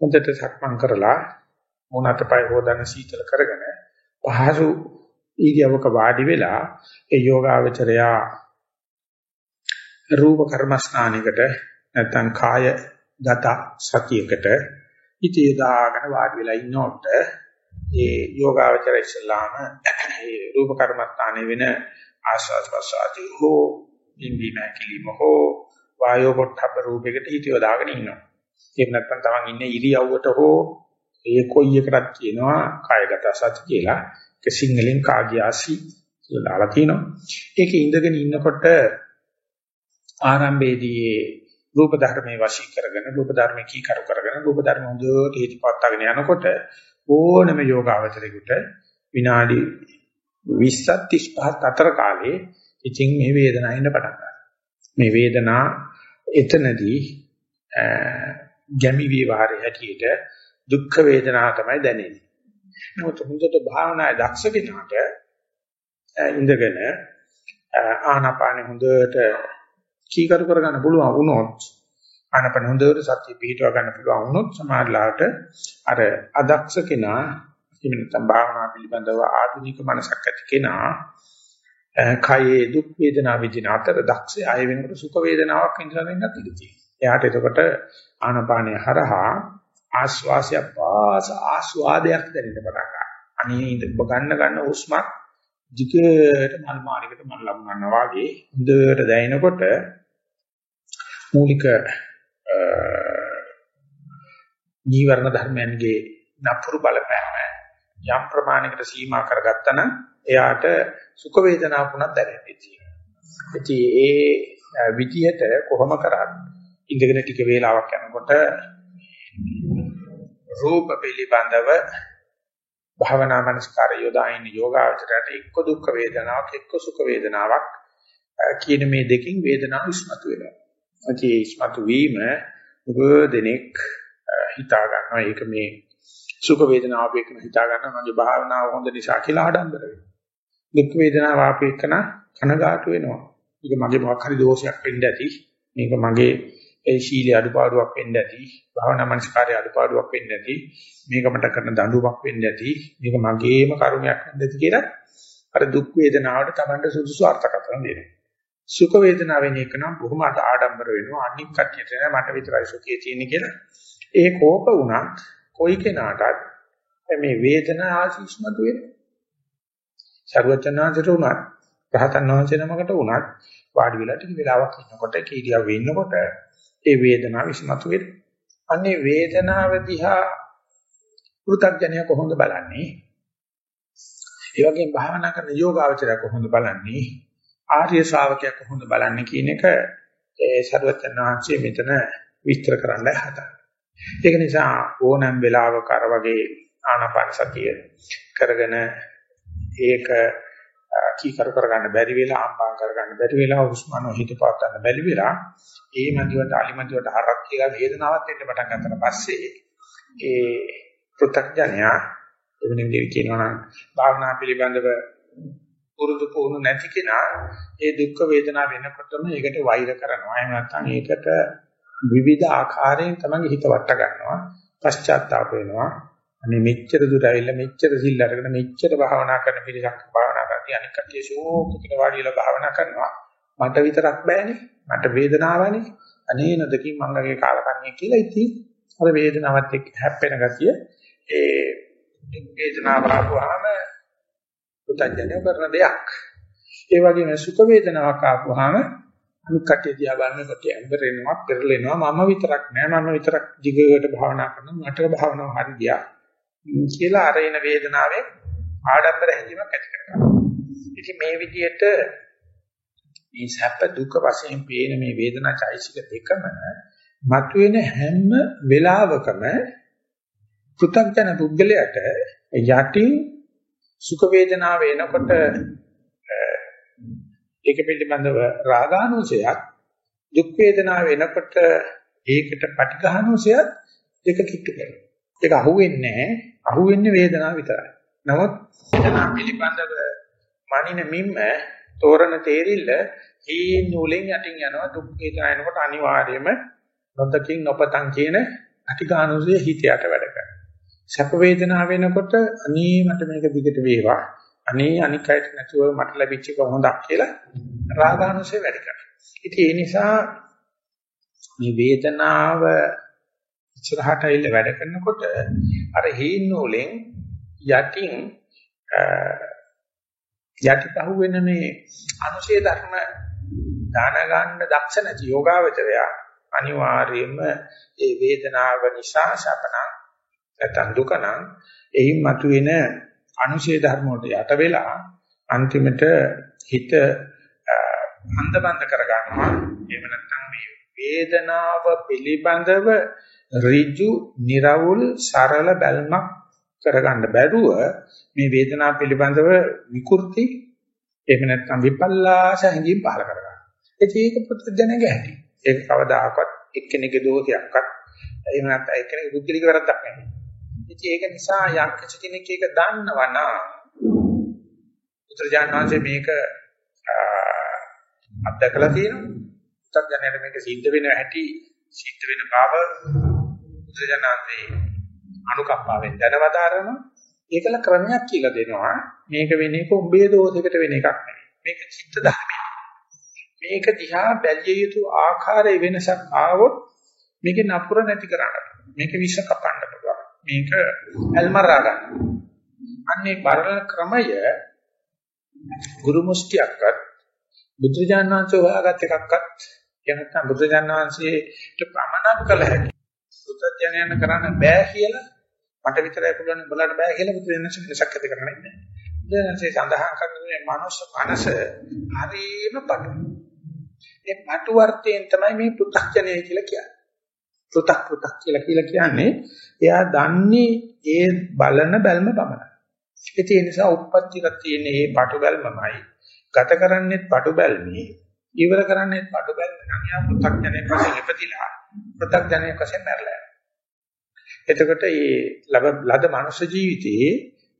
හොඳට සක්මන් කරලා මොනකට පය හොදන සීතල කරගෙන පහසු ඊගවක වාඩි වෙලා ඒ යෝගාවචරයා රූප කර්මස්ථානයකට නැත්නම් කාය ගත සතියකට ඉතිය දාගෙන වාඩි වෙලා ඉන්නකොට ඒ යෝගාවචර ඉස්ලාම ඒ රූප කර්මස්ථානයේ වෙන ආස්වාද ප්‍රසආදී හෝ ඉන්දිම කිලිම හෝ වායෝ පොට්ටබ්බ රූපයකට හිතියව දාගෙන ඉන්නවා. ඒක නැත්නම් තමන් ඉන්නේ ඉරියව්වට හෝ ඒ කොයි එකටත් කියනවා කායගත සති කියලා. ඒක සිංහලෙන් කාග්‍යාසි කියලා දාලා තිනවා. ඒක ඉඳගෙන ඉන්නකොට ආරම්භයේදී රූප ධර්මයේ වශී කරගෙන රූප ධර්මයේ කීකරු කරගෙන රූප ධර්ම හොඳට හිතපත්තාගෙන යනකොට ඕනම යෝගාවචරයකට විනාඩි 20ත් 35ත් අතර කාලේ ඉතින් මේ වේදනාව එන්න පටන් ගන්නවා. මේ වේදනා එතනදී ගැමි විවහාරයේ හැටියට දුක්ඛ වේදනාව තමයි දැනෙන්නේ. නමුත් හොඳට භාවනායේ දක්ෂ කෙනාට ඉඳගෙන ආනාපානෙ හොඳට කීකරු කරගන්න පුළුවන් වුණොත් ආනාපාන හොඳට සතිය පිහිටව ගන්න පුළුවන් වුණොත් සමාධිලාට අර අදක්ෂ කෙනා එහෙම නැත්නම් භාවනා පිළිබඳව ආධුනික මනසක් ඇති කෙනා කයේ දුක් වේදනා විඳින අතර දක්ෂය ආය වෙනකොට සුඛ වේදනාවක් විඳලා වෙන්නත් ඉඩ තියෙනවා. එයාට එතකොට ආනාපානය හරහා ආස්වාසය පාස ආස්වාදයක් දැනෙන්න පටන් ගන්නවා. අනේ ඔබ ගන්න ගන්න හුස්මක් දිගට මල් මාලිකට මල් ලබනවා වගේ හොඳට දැනෙනකොට මූලික නීවරණ ධර්මයන්ගේ නපුරු බලපෑම යම් ප්‍රමාණයකට සීමා කරගත්තා නම් එයාට සුඛ වේදනාවක් වුණත් දැනෙන්නේ තියෙනවා. ඉතින් ඒ විදිහට කොහොම කරත් ඉඳගෙන ටික වේලාවක් යනකොට රූප පිළිබඳව භාවනා මනස්කාරය යොදාගෙන යෝගාචරයට එක්ක දුක් වේදනාවක් එක්ක සුඛ වේදනාවක් කියන මේ දෙකින් වේදනාව ඉස්මතු වෙනවා. ඒ ඉස්මතු වීම උගදෙනෙක් හිතා ගන්නවා ඒක මේ සුඛ වේදනාව අපේකන හිතා ගන්නවා මගේ භාවනාව හොඳ නිසා කියලා ආඩම්බර වෙනවා. දුක් වේදනාව අපේකන කනගාටු වෙනවා. ඒක මගේ මොකක් හරි දෝෂයක් වෙන්න ඇති. මේක මගේ ඒ ශීලයේ අඩුපාඩුවක් වෙන්න ඇති. භාවනා මනස්කාරයේ අඩුපාඩුවක් වෙන්න ඇති. මේක මට කරන දඬුවමක් වෙන්න ඇති. මේක මගේම කර්මයක් වෙන්න ඇති කියලා අර දුක් වේදනාවට Tamanට සුදුසු අර්ථකථන දෙනවා. සුඛ වේදනාවෙන් එක නම් බොහොම ආඩම්බර වෙනවා. අනික් කට්ටියට නෑ මට විතරයි සුඛය තියෙන්නේ කියලා. ඒ කෝප වුණත් කොයි කෙනාටත් මේ වේදනාව ආශිස්මතු වෙනවා. සර්වචනාංශයට උනත් රහතන් වහන්සේ නමකට උනත් වාඩි වෙලා ටික වෙලාවක් ඉන්නකොට කීඩියා වෙන්නකොට ඒ වේදනාව විසමතු වෙනවා. අන්නේ වේදනාව දිහා පෘථග්ජනය කොහොමද බලන්නේ? ඒ වගේම භාවනා කරන යෝගාවචරය කොහොමද බලන්නේ? ආර්ය ශ්‍රාවකයා කොහොමද බලන්නේ කියන එක ඒ සර්වඥාන්සේ මෙතන විස්තර කරන්න හදා. ඒක නිසා ඕනෑම වෙලාවක අර වගේ ආනාපාන සතිය කරගෙන ඒක කීකරු කරගන්න බැරි වෙලා ආම්බාම් කරගන්න බැරි වෙලා හුස්මන හිත පාත් ගන්න බැරි වෙලා ඒ මදිවට අලිමදිවට හරක් කියලා වේදනාවක් එන්න පටන් ගන්නතර පස්සේ ඒ පෘථග්ජනයා එවැනි විදිහට කියනවා නම් භාවනා පිළිබඳව පුරුදු පුහුණු නැති කෙනා ඒ දුක් වේදනා වෙනකොටම ඒකට වෛර කරනවා. එහෙම නැත්නම් ඒකට විවිධ ආකාරයෙන් තමයි හිත වට ගන්නවා පශ්චාත්තාප වෙනවා. අනේ මෙච්චර දුර ඇවිල්ලා මෙච්චර සිල් අරගෙන මෙච්චර භාවනා කරන පිළිසක් භාවනා කරති අනික කටිය ෂෝක් කියලා වාඩිලා භාවනා කරනවා. මට විතරක් බෑනේ. මට වේදනාවනේ. අනේ නොදකින් මංගගේ කාලකන්ණිය කියලා ඉතින් අර වේදනාවත් එක්ක හැප්පෙන ගතිය ඒ වේදනාව ආපුවාම පුතඥය කරන දෙයක්. ඒ වගේම සුඛ වේදනාවක් ආපුවාම අනික කටිය දිහා බලනකොට ඇඹරෙනවා පෙරලෙනවා. මම විතරක් නෑ. මම විතරක් දිගට භාවනා කරනවා. මට භාවනාව හරි ගියා. කියලා අර එන වේදනාවේ ආඩම්බර හැඟීමක් ඇති කරගන්නවා. ඉතින් මේ විදිහට මේ සැප දුක වශයෙන් පේන මේ වේදනා චෛසික දෙකම මතුවෙන හැම වෙලාවකම පෘථග්ජන පුද්ගලයාට යටින් සුඛ වේදනාව එනකොට ඒක පිළිබඳව රාගානුසයත් දුක් වේදනාව එනකොට ඒකට පටිඝානුසයත් දෙක කිට්ටු කරනවා. ඒක අහුවෙන්නේ නැහැ. අහුවෙන්නේ වේදනාව විතරයි. නමුත් වේදනාව පිළිබඳව මනින මිම්ම තෝරන තේරිල්ල හීන් නූලෙන් යටින් යනවා දුක් වේදනා එනකොට අනිවාර්යයෙන්ම නොදකින් නොපතන් කියන පටිඝානුසය හිතයට වැඩ කරනවා. සැප වේදනාව වෙනකොට අනේ මට මේක දිගට වේවා. අනේ අනික් අයට නැතුව මට ලැබිච්ච එක හොඳක් කියලා රාගානුසය වැඩ කරනවා. ඉතින් ඒ නිසා මේ වේදනාව ඉස්සරහට ඇවිල්ලා වැඩ කරනකොට අර හීන නූලෙන් යටින් යටිපහුව වෙන මේ අනුශේ ධර්ම දාන ගන්න දක්ෂ නැති යෝගාවචරය අනිවාර්යයෙන්ම ඒ වේදනාව නිසා සපන නැත්නම් දුක නම් එයින් මතුවෙන අනුශේ ධර්ම වලට යට වෙලා අන්තිමට හිත අන්ධබන්ද කර ගන්නවා එහෙම නැත්නම් මේ වේදනාව පිළිබඳව ඍජු, निराවුල්, සරල බැල්මක් කරගන්න බැරුව මේ වේදනාව පිළිබඳව විකෘති එහෙම නැත්නම් විපල්ලාස හැඟීම් පහල කරගන්න. ඒක පුත්‍රජනගේ හැටි. ඒක කවදාකවත් එක්කෙනෙකුගේ දෝෂයක්වත් එහෙම නැත්නම් එක්කෙනෙකුගේ බුද්ධිලික වැරද්දක් නෙමෙයි. ඉතින් ඒක නිසා යම් කිසි කෙනෙක් ඒක දන්නවනම් පුත්‍රජානනාංශේ මේක අත්දකලා තියෙනවා. පුත්‍රජනයට මේක සිද්ධ වෙන හැටි සිද්ධ වෙන බව බුදුජානන්සේ අනුකම්පාවෙන් දැනවදාරන ඒකල ක්‍රමයක් කියලා දෙනවා. මේක වෙන එක උඹේ දෝෂයකට වෙන එකක් නෙවෙයි. මේක චිත්ත ධර්මයක්. මේක දිහා බැලිය යුතු ආකාරයේ වෙනසක් ආවොත් මේක නපුර නැති කරන්න මේක විශ්ව කපන්න පුළුවන්. මේක ඇල්මරා ගන්න අන්නේ බරල ක්‍රමය ගුරු මුස්තියක්වත් බුදුජානනාංශ හොයාගත් එකක්වත් එහෙම නැත්නම් බුදුජානනාංශයට ප්‍රමණම් කළ හැකි පුත්‍ත්‍යයන් කරන්න බෑ කියලා මට විතරයි පුළුවන් බලන්න බෑ කියලා බුදුරජාණන් වෙනසක් ඇති කරන්නේ නැහැ. බුදුරජාණන්සේ සඳහන් කරන්නේ මනුස්ස මනස හරීම පටු. ඒ පටු වර්තයෙන් තමයි මේ පුත්‍ත්‍යණය කියලා කියන්නේ. පුතක් පුතක් කියලා කියලා කියන්නේ එයා දන්නේ ඒ බලන බැල්ම පමණයි. ඒ නිසා උප්පත්තික තියෙන මේ පටු බැල්මමයි ගත කරන්නේත් පටු බැල්මේ ඉවර කරන්නේත් පටු බැල්ම නම් යා පුතක්ඥයෙක් වශයෙන් ඉපදිලා පුතක්ඥයෙක් වශයෙන් මැරලා එතකොට මේ ලබ ලද මනුෂ්‍ය ජීවිතයේ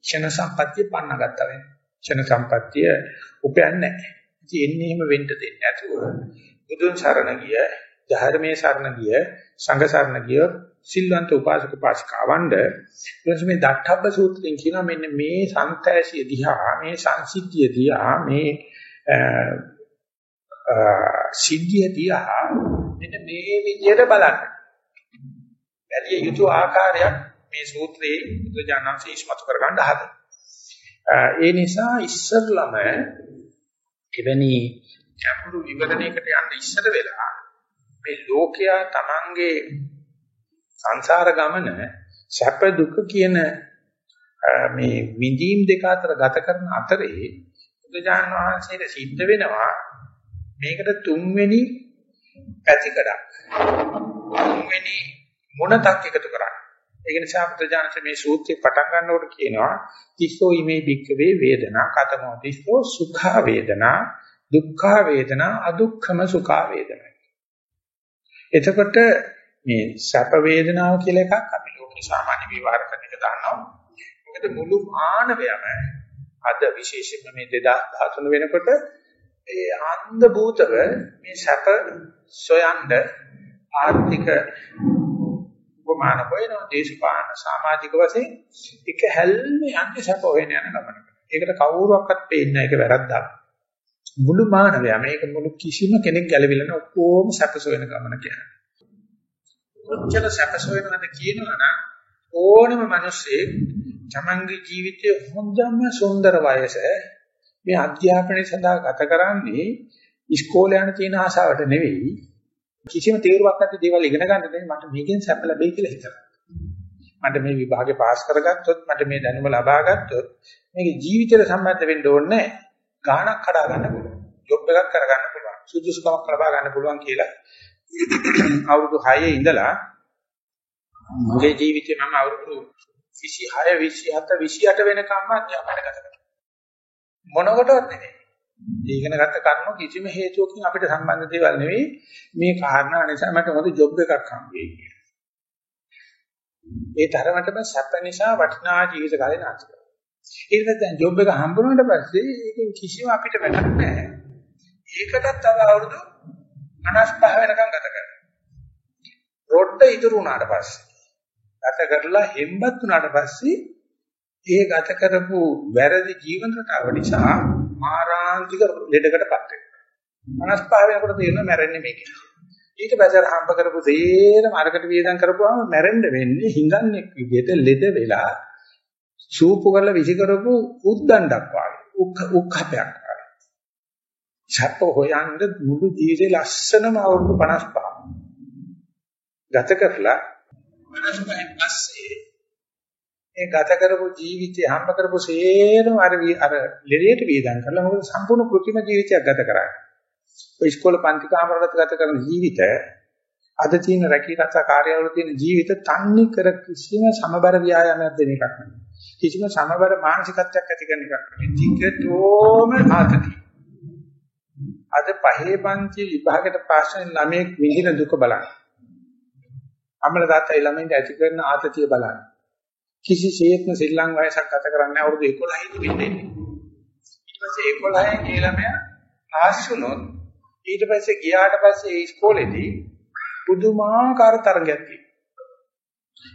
ක්ෂණ සම්පත්තිය පන්න ගත්තා වෙන. ක්ෂණ සම්පත්තිය උපයන්නේ නැහැ. ඉතින් එන්නේ එහෙම වෙන්න දෙන්නේ නැතුව බුදුන් සරණ ගිය, ධර්මයේ සරණ ගිය, සංඝ සරණ ගිය සිල්වන්ත උපාසක උපාසිකාවන්ද ඊට මේ දක්ඛබ්බ සූත්‍රයෙන් කියනවා මෙන්න මේ සංතෑසිය දිහා, මේ සංසිද්ධිය දිහා, මේ සිද්ධිය දිහා මෙන්න මේ විදිහට බලන්න. බැලිය යුතු ආකාරයක් මේ සූත්‍රයේ බුදුජානන්සේ ඉස්මතු කරගන්න හදනවා. ඒ නිසා ඉස්සරළම එවැනි ගැඹුරු විවරණයකට යන්න ඉස්සර වෙලා මේ ලෝකයා Tamange සංසාර ගමන සැප දුක කියන මේ විඳීම් දෙක අතර ගත කරන අතරේ බුදුජාන විශ්වයට සිද්ධ වෙනවා මේකට තුන්වෙනි පැතිකඩක් තුන්වෙනි මොනක් එකතු කරන්නේ. ඒක නිසා පුත්‍රජානක මේ සූත්‍රය පටන් ගන්නකොට කියනවා තිස්සෝ ීමේ භික්කවේ වේදනා කතමෝ තිස්සෝ සුඛා වේදනා දුක්ඛා වේදනා අදුක්ඛම සුඛා වේදනා. එතකොට මේ සැප වේදනාව කියලා එකක් අපි ලෝකේ සාමාන්‍ය විවහාර කරන එක දන්නවා. මොකද මුළු මානවයම අද විශේෂයෙන්ම මේ 2013 වෙනකොට ඒ අන්ධ භූතව මේ සැප සොයන්න ආර්ථික උපමාන හොයනවා දේශපාලන සමාජික වශයෙන් එක හැල්ම යන්නේ සැප හොයන යන ගමනක. ඒකට කවුරුවක්වත් පේන්නේ නැහැ ඒක වැරද්දක්. මුළු මානවයා මේක මුළු කිසිම කෙනෙක් ගැලවිලා නැහැ ඔක්කොම සැපස වෙන ගමන කියන්නේ. කොච්චර සැපස වෙනවද කියනවනම් ඕනම මිනිස්සෙක් තමන්ගේ ජීවිතයේ හොඳම සුන්දර වයස මේ අධ්‍යාපනය සඳහා ගත කරන්නේ ඉස්කෝලේ යන තියෙන ආසාවට නෙවෙයි කිසිම තීරුවක් නැති දේවල් ඉගෙන ගන්න දෙන්නේ මට මේකෙන් සැප ලැබෙයි කියලා හිතනවා. මට මේ විභාගේ පාස් කරගත්තොත් මට මේ දැනුම ලබා ගත්තොත් මේක ජීවිතේට සම්බන්ධ වෙන්න ඕනේ ගාණක් කඩා ගන්න පුළුවන්. ජොබ් එකක් කරගන්න පුළුවන්. සුදුසුකමක් ලබා ගන්න පුළුවන් කියලා අවුරුදු 6 ඉඳලා මගේ ජීවිතේ මම අවුරුදු 26 27 28 වෙනකම්ම අධ්‍යාපනය ගත කරා. මොනකටවත් නෙමෙයි. ඉගෙන ගත්ත කරුණු කිසිම හේතුවකින් අපිට සම්බන්ධ දේවල් නෙවෙයි මේ කාරණා නිසා මට හොඳ ජොබ් එකක් හම්බෙයි කියලා. ඒ තරමටම සැප නිසා වටිනා ජීවිත කාලේ නාස්ති කරනවා. ඊට පස්සේ දැන් ජොබ් එක හම්බුනාට පස්සේ ඒකෙන් කිසිම අපිට වැඩක් නැහැ. ඒකටත් තව අවුරුදු 55 වෙනකම් ගත කරනවා. රොඩ්ඩ ඉතුරු වුණාට පස්සේ කරලා හෙම්බත් උනාට පස්සේ ඒ ගත කරපු වැරදි ජීවන රටාව නිසා මාරාන්තික ලෙඩකටපත් වෙනවා. 55 වෙනකොට තේරෙනවා මැරෙන්නේ මේකේ. ඊට පස්සේ හම්බ කරපු දේරම අරකට වියදම් කරපුවාම මැරෙන්න වෙන්නේ හිඟන්නේ විදිහට ලෙඩ වෙලා සූපු කරලා විසි කරපු උද්දණ්ඩක් වගේ උක්කපයක් වගේ. සැප හොයන්න මුළු ජීවිතේ ලස්සනම අවුරුදු 55. ගත කරලා 55න් පස්සේ ඒ ගත කරපු ජීවිතය හම්බ කරපු සේරම අර අර ලෙඩේට වියදම් කරලා මොකද සම්පූර්ණ කෘත්‍රිම ජීවිතයක් ගත කරන්නේ. ඔය ඉස්කෝල පන්ති කාමරවලත් ගත කරන ජීවිත අද තියෙන රැකී රක්ෂා කාර්යාවල තියෙන ජීවිත තන්නේ කර කිසිම සමබර ව්‍යායාමයක් දෙන එකක් නෙවෙයි. කිසිම සමබර මානසිකත්වයක් ඇති කරන එකක් නෙවෙයි. ටිකටෝම ආතති. අද පහේ පන්ති විභාගයට පාස් වෙන ළමයෙක් විඳින දුක බලන්න. අම්මලා තාත්තයි ළමයින්ට ඇති කරන ආතතිය බලන්න. කිසිසේත්ම ශ්‍රී ලංකාව වයසක් ගත කරන්නේ අවුරුදු 11 දී වෙන්නේ. ඊට පස්සේ 11 ඒ ළමයා පාස් වුණොත් ඊට පස්සේ ගියාට පස්සේ ඒ ඉස්කෝලේදී පුදුමාකාර තරගයක් තියෙනවා.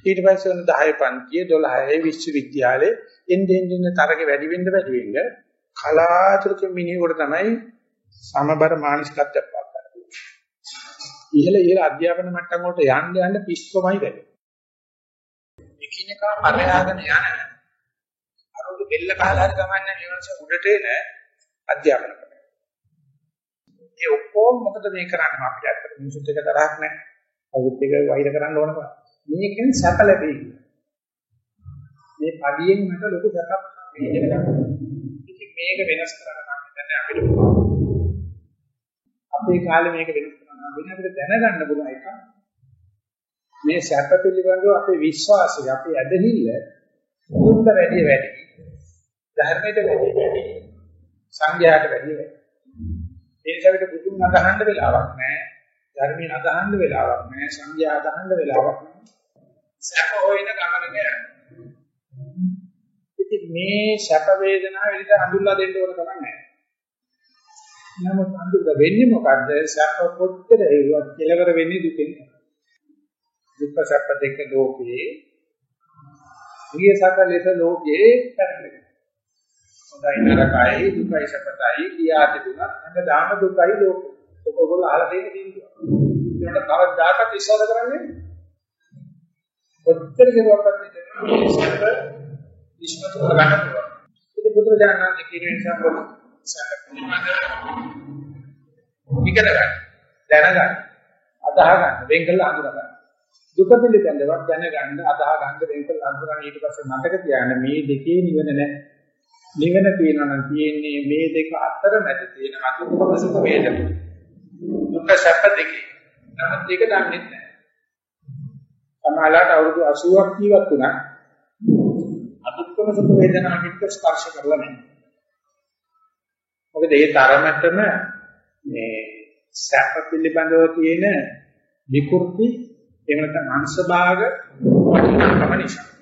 ඊට පස්සේ වුණ 10 පන්තියේ 12 විශ්වවිද්‍යාලේ එන්නේ එන්නේ තරගෙ වැඩි වෙන්න වැඩි වෙන්න කලාතුරකින් මිනිහෙකුට තමයි සමබර මානසිකත්වයක් පාත් කරන්නේ. ඉහළ ඉහළ අධ්‍යාපන මට්ටම් වලට යන්න යන්න පිස්සුමයි වැඩි. එකිනෙකා පරයාගෙන යන අරුදු බෙල්ල කහලා හරි ගමන්නේ නිවන්ස උඩට එන අධ්‍යාපන ඒ ඔක්කොම මොකද මේ කරන්නේ අපිට ඇත්තට මිනිසුත් එක තරහක් නැහැ. අවුත් එක වෛර කරන්න ඕන බෑ. මේකෙන් සැප ලැබෙයි. මේ පඩියෙන් මට ලොකු සැපක් ලැබෙනවා. ඉතින් මේක වෙනස් කරන්න හිතන්නේ අපිට අපේ කාලේ මේක වෙනස් කරන්න වෙන අපිට දැනගන්න පුළුවන් එක. මේ සැප පිළිබඳව අපේ විශ්වාසය, අපේ ඇදහිල්ල මුදුන්ට වැඩි වැඩි. ධර්මයට වැඩි වැඩි. සංඝයාට වැඩි වැඩි. ඒ නිසා අපිට බුදුන් අදහන්න වෙලාවක් නැහැ. ධර්මයෙන් අදහන්න වෙලාවක් නැහැ. සංඝයා අදහන්න වෙලාවක් නැහැ. සැප හොයන ගමනක යනවා. ඉතින් මේ සැප වේදනාව විදිහට හඳුල්ලා දෙන්න ඕන කමක් නැහැ. නමුත් හඳුල්ලා වෙන්නේ මොකද්ද? සැප කොච්චර හේවත් කෙලවර වෙන්නේ දුකෙන්. දුක් සැප දෙක ලෝකේ. ප්‍රිය සැප ලෙස ලෝකේ පැටලෙනවා. හොඳයි නරකයි දුකයි සැපතයි කියා තිබුණත් හැමදාම දුකයි ලෝකෙ. ඔක ඔයගොල්ලෝ අහලා තියෙන තීන්දුව. ඒකට කවදාකවත් විශ්වාස කරන්නේ ඔච්චර කෙරුවක්වත් නෙමෙයි සැප විශ්මතු කරගන්න පුළුවන්. ඉතින් බුදුරජාණන් වහන්සේ කියන නිසා මොකද? සැප පිළිබඳ විකර ගන්න, දැනගන්න, අදාහ ගන්න, වෙන් කරලා අඳුර ගන්න. දුක පිළිබඳව දැනගන්න, අදාහ ගන්න, වෙන් කරලා අඳුර ගන්න ඊට පස්සේ මතක තියාගන්න මේ දෙකේ නිවන නැහැ. නිවන තියෙනවා නම් තියෙන්නේ මේ දෙක අතර මැද තියෙන අදුක්කම සුඛ වේදන. දුක සැප දෙකේ. නමුත් ඒක දන්නේ නැහැ. සමාලාට අවුරුදු 80ක් ජීවත් වුණා. අදුක්කම සුඛ වේදනා පිට ස්පර්ශ කරලා නැහැ. මොකද ඒ තරමටම මේ සැප පිළිබඳව තියෙන විකෘති එහෙම නැත්නම් අංශ භාග වටිනාකම නිසා.